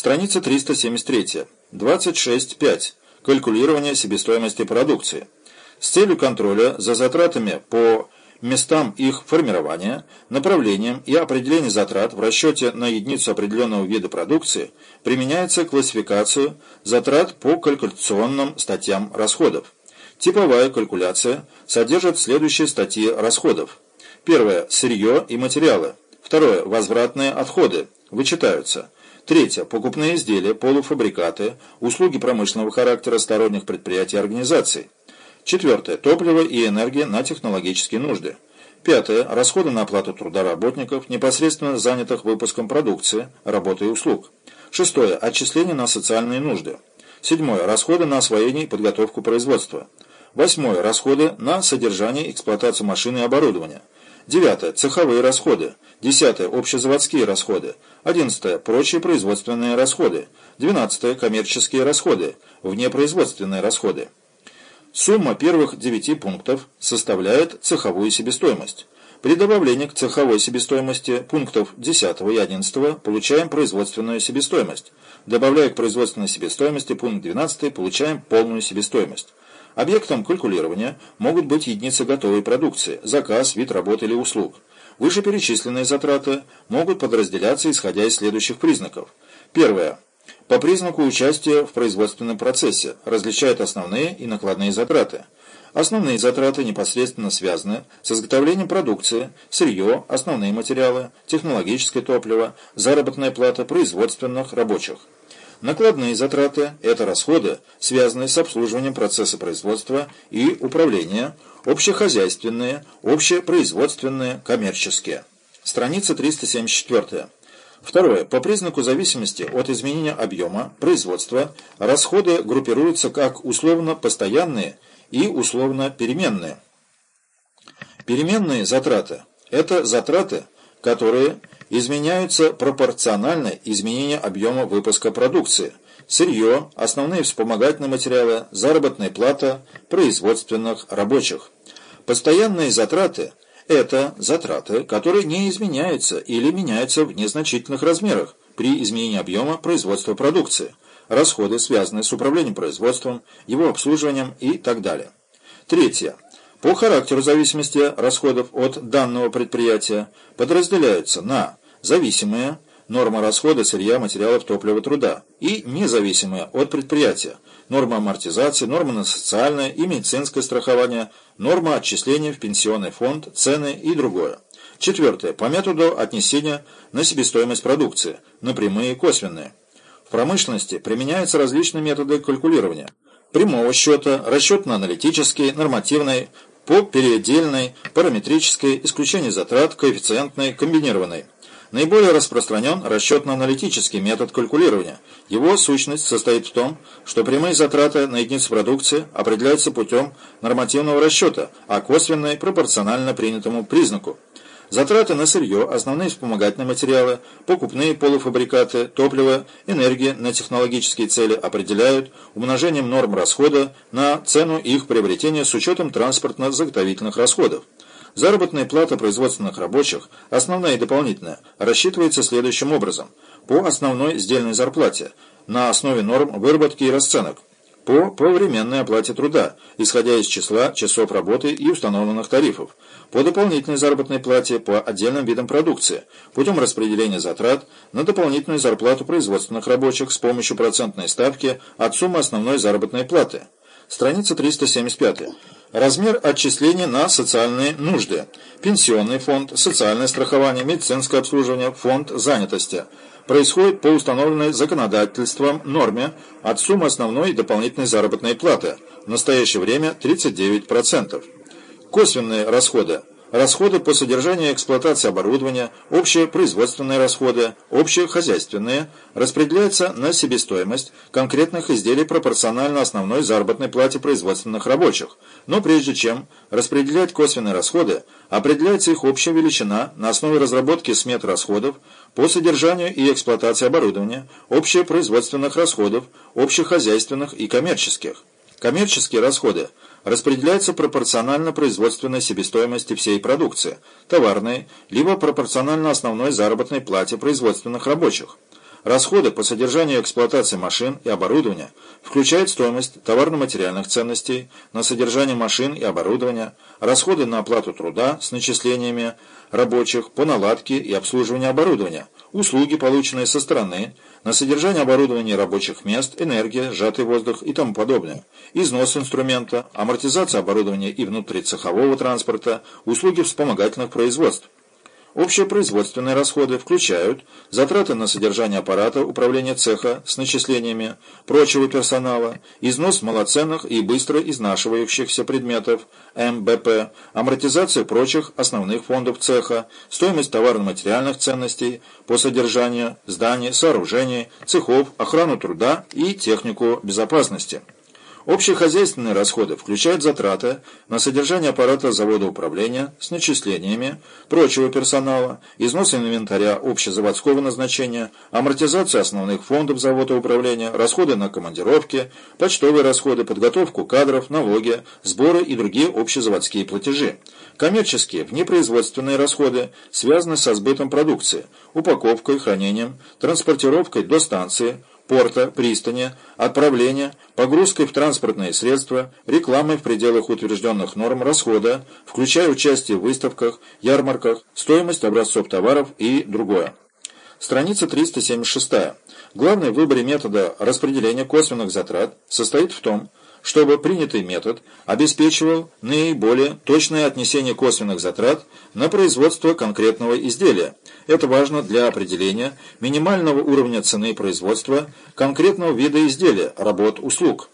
Страница 373. 26.5. Калькулирование себестоимости продукции. С целью контроля за затратами по местам их формирования, направлением и определения затрат в расчете на единицу определенного вида продукции применяется классификацию затрат по калькуляционным статьям расходов. Типовая калькуляция содержит следующие статьи расходов. Первое – сырье и материалы. Второе – возвратные отходы. Вычитаются. Третье – покупные изделия, полуфабрикаты, услуги промышленного характера сторонних предприятий и организаций. Четвертое – топливо и энергия на технологические нужды. Пятое – расходы на оплату труда работников, непосредственно занятых выпуском продукции, работы и услуг. Шестое – отчисления на социальные нужды. Седьмое – расходы на освоение и подготовку производства. Восьмое – расходы на содержание и эксплуатацию машин и оборудования. Девятое – цеховые расходы. Десятое – общезаводские расходы. Одиннадцатое – прочие производственные расходы. Двенадцатое – коммерческие расходы. Внепроизводственные расходы. Сумма первых девяти пунктов составляет цеховую себестоимость. При добавлении к цеховой себестоимости пунктов 10 и 11 получаем производственную себестоимость. Добавляя к производственной себестоимости пункт 12 получаем полную себестоимость. Объектом калькулирования могут быть единицы готовой продукции, заказ, вид работы или услуг. Вышеперечисленные затраты могут подразделяться исходя из следующих признаков. Первое. По признаку участия в производственном процессе различают основные и накладные затраты. Основные затраты непосредственно связаны с изготовлением продукции, сырье, основные материалы, технологическое топливо, заработная плата производственных рабочих. Накладные затраты – это расходы, связанные с обслуживанием процесса производства и управления, общехозяйственные, общепроизводственные, коммерческие. Страница 374. Второе. По признаку зависимости от изменения объема производства расходы группируются как условно постоянные и условно переменные. Переменные затраты – это затраты, которые изменяются пропорционально изменению объема выпуска продукции, сырье, основные вспомогательные материалы, заработная плата производственных рабочих. Постоянные затраты – это затраты, которые не изменяются или меняются в незначительных размерах при изменении объема производства продукции, расходы, связанные с управлением производством, его обслуживанием и так далее. Третье. По характеру зависимости расходов от данного предприятия подразделяются на зависимые норма расхода сырья, материалов, топлива, труда и независимые от предприятия норма амортизации, норма на социальное и медицинское страхование, норма отчисления в пенсионный фонд, цены и другое. Четвертое. По методу отнесения на себестоимость продукции, на прямые и косвенные. В промышленности применяются различные методы калькулирования. Прямого счета, расчетно-аналитический, нормативный, попередельный, параметрический, исключение затрат, коэффициентный, комбинированный. Наиболее распространен расчетно-аналитический метод калькулирования. Его сущность состоит в том, что прямые затраты на единицу продукции определяются путем нормативного расчета, а косвенные пропорционально принятому признаку. Затраты на сырье, основные вспомогательные материалы, покупные полуфабрикаты, топливо, энергия на технологические цели определяют умножением норм расхода на цену их приобретения с учетом транспортно-заготовительных расходов. Заработная плата производственных рабочих, основная и дополнительная, рассчитывается следующим образом. По основной сдельной зарплате, на основе норм выработки и расценок. По повременной оплате труда, исходя из числа часов работы и установленных тарифов. По дополнительной заработной плате по отдельным видам продукции, путем распределения затрат на дополнительную зарплату производственных рабочих с помощью процентной ставки от суммы основной заработной платы. Страница 375. Размер отчисления на социальные нужды. Пенсионный фонд, социальное страхование, медицинское обслуживание, фонд занятости. Происходит по установленной законодательством норме от суммы основной и дополнительной заработной платы. В настоящее время 39%. Косвенные расходы расходы по содержанию и эксплуатации оборудования, общие производственные расходы, общие хозяйственные, распределяются на себестоимость конкретных изделий пропорционально основной заработной плате производственных рабочих. Но прежде чем распределять косвенные расходы, определяется их общая величина на основе разработки смет расходов по содержанию и эксплуатации оборудования, общих производственных расходов, общехозяйственных и коммерческих. Коммерческие расходы распределяются пропорционально производственной себестоимости всей продукции, товарной, либо пропорционально основной заработной плате производственных рабочих. Расходы по содержанию и эксплуатации машин и оборудования включают стоимость товарно-материальных ценностей на содержание машин и оборудования, расходы на оплату труда с начислениями рабочих по наладке и обслуживанию оборудования, услуги, полученные со стороны, на содержание оборудования рабочих мест, энергия, сжатый воздух и тому подобное, износ инструмента, амортизация оборудования и внутрицехового транспорта, услуги вспомогательных производств. Общие производственные расходы включают затраты на содержание аппарата управления цеха с начислениями прочего персонала, износ малоценных и быстро изнашивающихся предметов МБП, амортизацию прочих основных фондов цеха, стоимость товарно-материальных ценностей по содержанию зданий, сооружений, цехов, охрану труда и технику безопасности. Общехозяйственные расходы включают затраты на содержание аппарата завода управления с начислениями прочего персонала, износ инвентаря общезаводского назначения, амортизацию основных фондов завода управления, расходы на командировки, почтовые расходы, подготовку кадров, налоги, сборы и другие общезаводские платежи. Коммерческие, внепроизводственные расходы связаны со сбытом продукции, упаковкой, хранением, транспортировкой до станции, порта, пристани, отправления, погрузкой в транспортные средства, рекламой в пределах утвержденных норм расхода, включая участие в выставках, ярмарках, стоимость образцов товаров и другое. Страница 376. Главный в выборе метода распределения косвенных затрат состоит в том, чтобы принятый метод обеспечивал наиболее точное отнесение косвенных затрат на производство конкретного изделия. Это важно для определения минимального уровня цены производства конкретного вида изделия, работ, услуг.